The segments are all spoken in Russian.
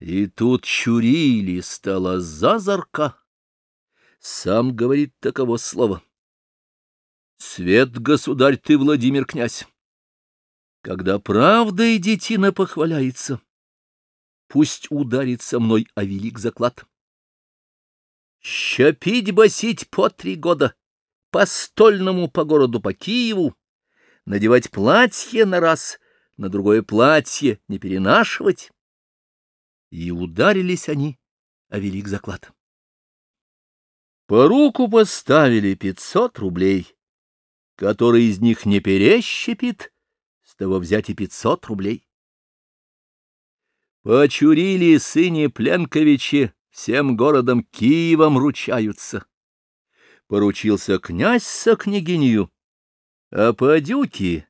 И тут Чурили стала зазорка. Сам говорит таково слово. Свет, государь, ты, Владимир князь, когда правда и детина похваляется, пусть ударит со мной о велик заклад. Щепить басить по три года, по стольному по городу по Киеву, надевать платье на раз, на другое платье не перенашивать. И ударились они о велик заклад. По руку поставили пятьсот рублей. Который из них не перещепит, с того взять и пятьсот рублей. Почурили сыне Пленковичи, всем городом Киевом ручаются. Поручился князь со княгинью, а по дюке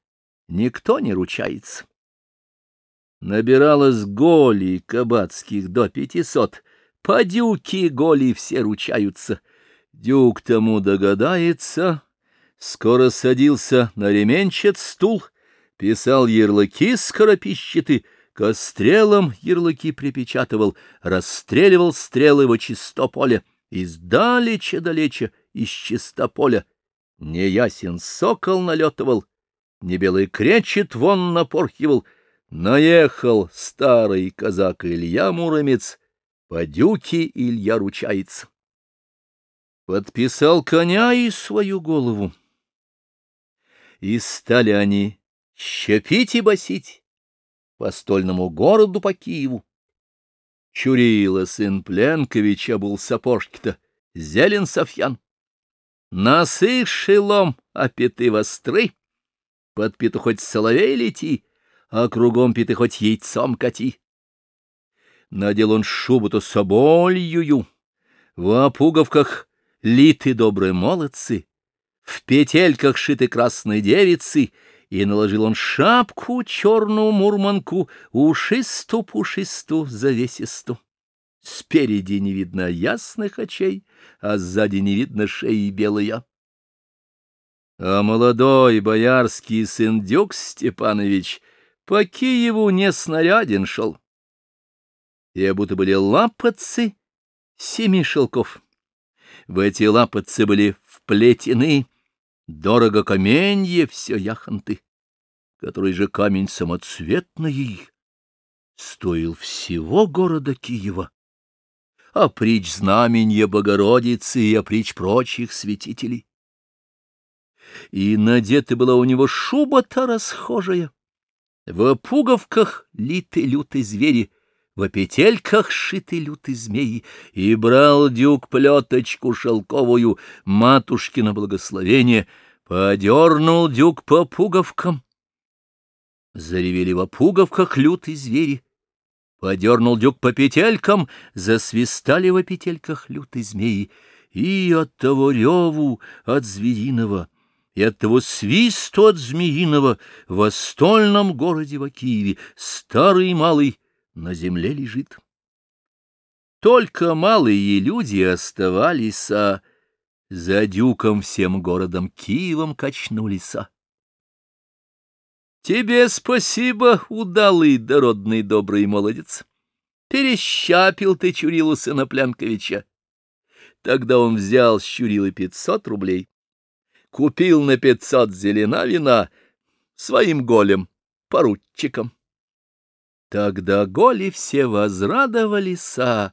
никто не ручается. Набиралось голей кабацких до пятисот, по дюке голи все ручаются. Дюк тому догадается, скоро садился на ременчат стул, писал ярлыки скоропищеты, кострелом ярлыки припечатывал, расстреливал стрелы во чисто поле, издалече-далече, из чистополя. Неясен сокол налетывал, не белый кречет вон напорхивал, наехал старый казак Илья Муромец, по дюке Илья ручается. Подписал коня и свою голову. И стали они щепить и басить по стольному городу по Киеву. Чурила сын Пленковича был сапожки-то, зелен Софьян. Носы шелом, а пяты востры, под пяту хоть соловей лети, а кругом пяты хоть яйцом кати. Надел он шубу-то соболью, в пуговках литы добрые молодцы, в петельках шиты красной девицы, и наложил он шапку черную мурманку, ушисту-пушисту, завесисту. Спереди не видно ясных очей, а сзади не видно шеи белая. А молодой боярский сын Дюк Степанович по Киеву не снаряден шел. И будто были лапотцы семи шелков. В эти лапотцы были вплетены, дорого каменье все яхонты, который же камень самоцветный стоил всего города Киева, а притч знаменья Богородицы и оприч прочих святителей. И надета была у него шуба-то расхожая, в пуговках литы люты звери — в петельках шиты люты змеи, и брал дюк плеточку шелковую, матушкино благословение, подернул дюк по пуговкам. Заревели во пуговках лютые звери, подернул дюк по петелькам, засвистали во петельках лютые змеи, и от того реву, от звериного, и от того свисту от змеиного в стольном городе в Киеве старый и малый на земле лежит. Только малые люди оставались, а за дюком всем городом Киевом качнулись. Тебе спасибо, удалый дородный добрый молодец. Перещапил ты Чурилу сына Плянковича. Тогда он взял с Чурилы пятьсот рублей, купил на пятьсот зелена вина своим голем, поручиком. Тогда голи все возрадовались, а